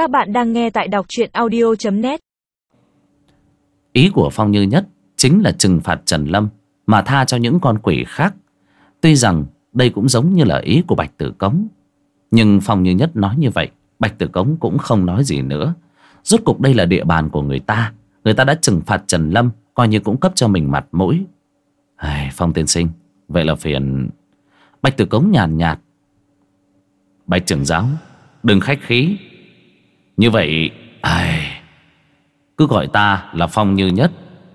Các bạn đang nghe tại đọc truyện audio.net Ý của Phong Như Nhất chính là trừng phạt Trần Lâm mà tha cho những con quỷ khác. Tuy rằng đây cũng giống như là ý của Bạch Tử Cống. Nhưng Phong Như Nhất nói như vậy, Bạch Tử Cống cũng không nói gì nữa. Rốt cục đây là địa bàn của người ta. Người ta đã trừng phạt Trần Lâm, coi như cũng cấp cho mình mặt mũi. Ai, Phong tiên sinh, vậy là phiền... Bạch Tử Cống nhàn nhạt, Bạch trưởng giáo, đừng khách khí. Như vậy, ai... cứ gọi ta là Phong Như Nhất.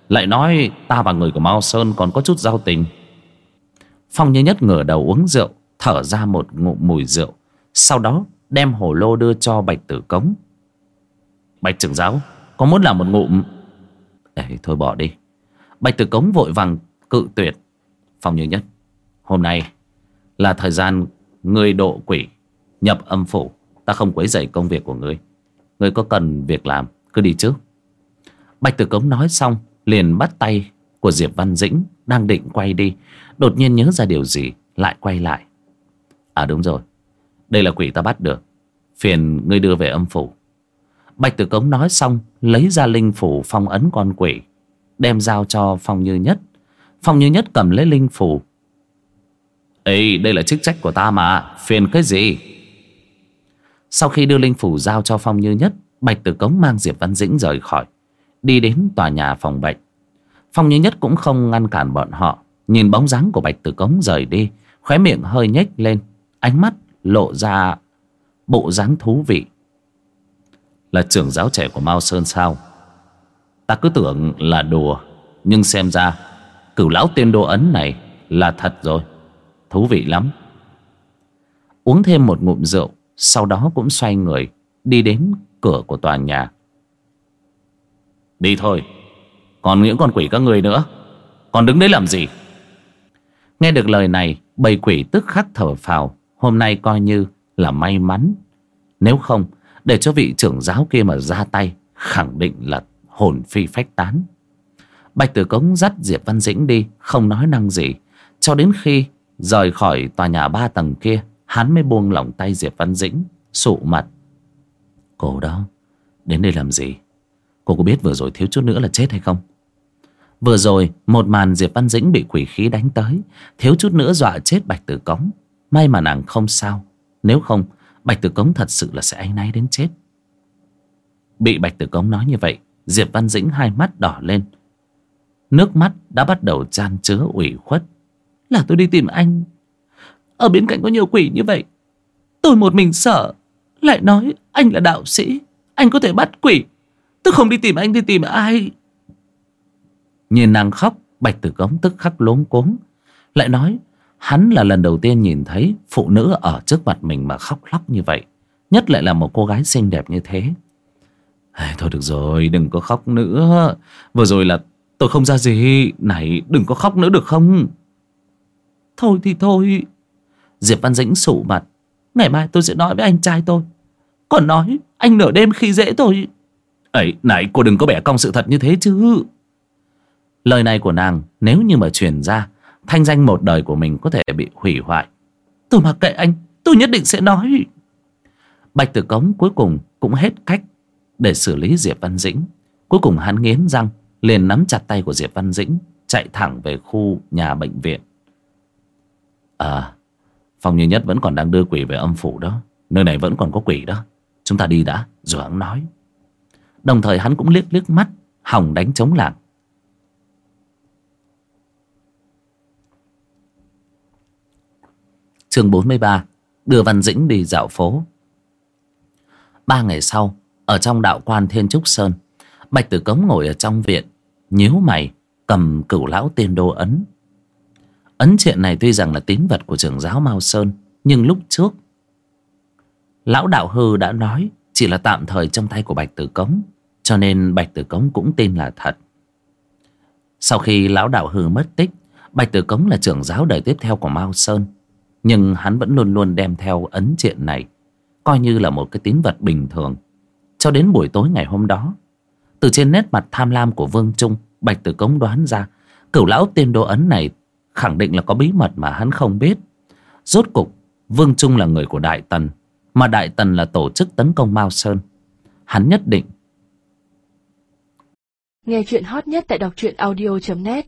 Lại nói ta và người của Mao Sơn còn có chút giao tình. Phong Như Nhất ngửa đầu uống rượu, thở ra một ngụm mùi rượu. Sau đó đem hồ lô đưa cho Bạch Tử Cống. Bạch trưởng giáo, có muốn làm một ngụm... Ê, thôi bỏ đi. Bạch Tử Cống vội vàng cự tuyệt. Phong Như Nhất, hôm nay là thời gian người độ quỷ nhập âm phủ. Ta không quấy rầy công việc của ngươi. Ngươi có cần việc làm, cứ đi trước. Bạch Tử Cống nói xong, liền bắt tay của Diệp Văn Dĩnh đang định quay đi. Đột nhiên nhớ ra điều gì, lại quay lại. À đúng rồi, đây là quỷ ta bắt được. Phiền ngươi đưa về âm phủ. Bạch Tử Cống nói xong, lấy ra linh phủ phong ấn con quỷ, đem giao cho Phong Như Nhất. Phong Như Nhất cầm lấy linh phủ. Ê, đây là chức trách của ta mà, phiền cái gì? Sau khi đưa linh phủ giao cho Phong Như Nhất, Bạch Tử Cống mang Diệp Văn Dĩnh rời khỏi, đi đến tòa nhà phòng bệnh. Phong Như Nhất cũng không ngăn cản bọn họ, nhìn bóng dáng của Bạch Tử Cống rời đi, khóe miệng hơi nhếch lên, ánh mắt lộ ra bộ dáng thú vị. Là trưởng giáo trẻ của Mao Sơn sao? Ta cứ tưởng là đùa, nhưng xem ra cửu lão tiên đô ấn này là thật rồi. Thú vị lắm. Uống thêm một ngụm rượu, sau đó cũng xoay người Đi đến cửa của tòa nhà. Đi thôi Còn những con quỷ các người nữa. Còn đứng đấy làm gì? Nghe được lời này Bầy quỷ tức khắc thở phào. Hôm nay coi như là may mắn. Nếu không Để cho vị trưởng giáo kia mà ra tay Khẳng định là hồn phi phách tán. Bạch Tử Cống dắt Diệp Văn Dĩnh đi Không nói năng gì Cho đến khi rời khỏi tòa nhà ba tầng kia Hắn mới buông lỏng tay Diệp Văn Dĩnh, Sụ mặt. Cô đó, Đến đây làm gì? Cô có biết vừa rồi thiếu chút nữa là chết hay không? Vừa rồi, một màn Diệp Văn Dĩnh bị quỷ khí đánh tới, Thiếu chút nữa dọa chết Bạch Tử Cống. May mà nàng không sao. Nếu không, Bạch Tử Cống thật sự là sẽ áy náy đến chết. Bị Bạch Tử Cống nói như vậy, Diệp Văn Dĩnh hai mắt đỏ lên. Nước mắt đã bắt đầu chan chứa, ủy khuất. Là tôi đi tìm anh ở bên cạnh có nhiều quỷ như vậy. Tôi một mình sợ. Lại nói anh là đạo sĩ. Anh có thể bắt quỷ. Tôi không đi tìm anh thì tìm ai? Nhìn nàng khóc Bạch Tử Cống tức khắc lốn cuống. Lại nói Hắn là lần đầu tiên nhìn thấy Phụ nữ ở trước mặt mình mà khóc lóc như vậy. Nhất lại là một cô gái xinh đẹp như thế. À, Thôi được rồi Đừng có khóc nữa. Vừa rồi là tôi không ra gì. Này đừng có khóc nữa được không? Thôi thì thôi Diệp Văn Dĩnh sụ mặt. Ngày mai tôi sẽ nói với anh trai tôi. Còn nói, anh nửa đêm khi dễ tôi. Ấy, này, cô đừng có bẻ cong sự thật như thế chứ. Lời này của nàng, Nếu như mà truyền ra, Thanh danh một đời của mình có thể bị hủy hoại. Tôi mặc kệ anh, Tôi nhất định sẽ nói. Bạch Tử Cống cuối cùng cũng hết cách Để xử lý Diệp Văn Dĩnh. Cuối cùng hắn nghiến răng, Liền nắm chặt tay của Diệp Văn Dĩnh, Chạy thẳng về khu nhà bệnh viện. À Phong như nhất vẫn còn đang đưa quỷ về âm phủ đó. Nơi này vẫn còn có quỷ đó. Chúng ta đi đã, rồi hắn nói. Đồng thời hắn cũng liếc liếc mắt Hỏng đánh chống làng chương 43 Đưa Văn Dĩnh đi dạo phố. Ba ngày sau, Ở trong đạo quan Thiên Trúc Sơn, Bạch Tử Cống ngồi ở trong viện, nhíu mày, cầm cửu lão tiên đô ấn. Ấn triện này tuy rằng là tín vật của trưởng giáo Mao Sơn, Nhưng lúc trước, Lão đạo hư đã nói Chỉ là tạm thời trong tay của Bạch Tử Cống, Cho nên Bạch Tử Cống cũng tin là thật. Sau khi lão đạo hư mất tích, Bạch Tử Cống là trưởng giáo đời tiếp theo của Mao Sơn, Nhưng hắn vẫn luôn luôn đem theo ấn triện này, Coi như là một cái tín vật bình thường. Cho đến buổi tối ngày hôm đó, Từ trên nét mặt tham lam của Vương Trung, Bạch Tử Cống đoán ra, Cửu lão tiên đô ấn này khẳng định là có bí mật mà hắn không biết. Rốt cục, Vương Trung là người của Đại Tần, mà Đại Tần là tổ chức tấn công Mao Sơn. hắn nhất định Nghe chuyện hot nhất tại đọc truyện audio.net